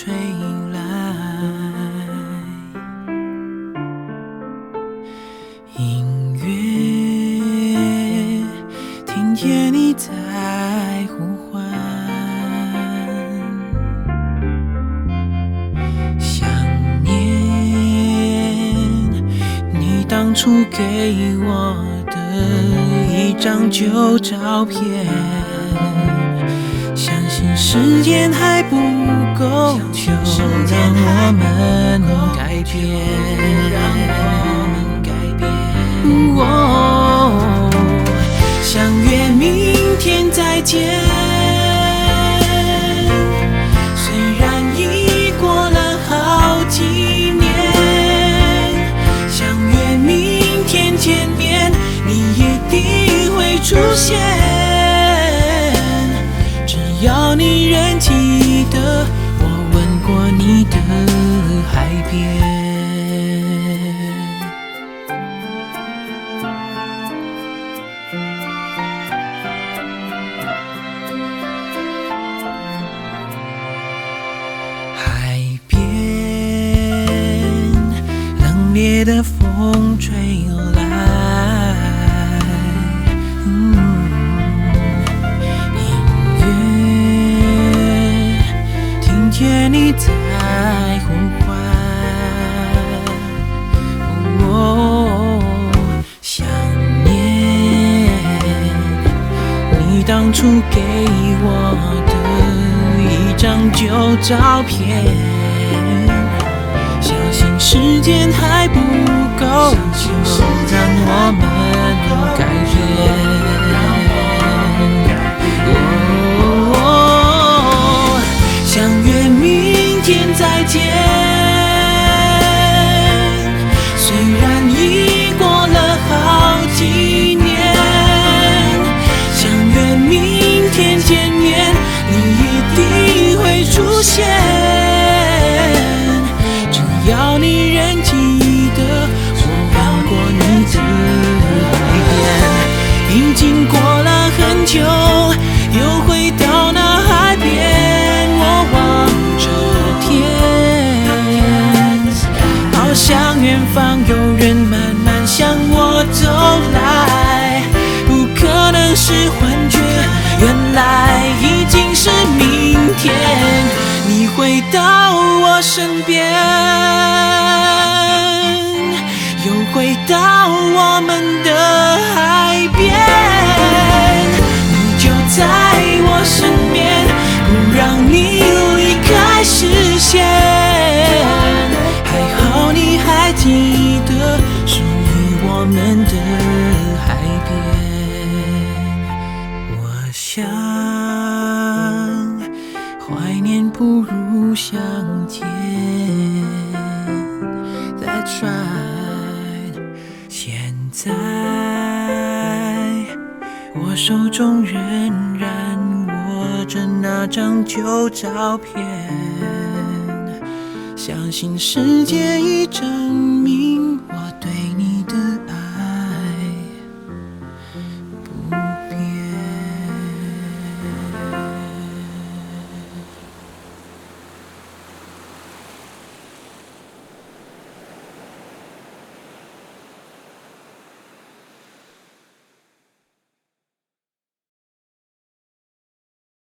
吹来，音乐听见你在呼唤，想念你当初给我的一张旧照片。相信时间还不够久，让我们改变。哦，相约明天再见。虽然已过了好几年，相约明天见面，你一定会出现。的风吹来，嗯，音乐听见你在呼唤，哦，想念你当初给我的一张旧照片。相信时间还不够久，让我们改变。相约明天再见。虽然已过了好几年，相约明天见面，你一定会出现。来，不可能是幻觉，原来已经是明天。你回到我身边，又回到我们的不如相见，That's right。现在我手中仍然握着那张旧照片，相信时间已证明我对。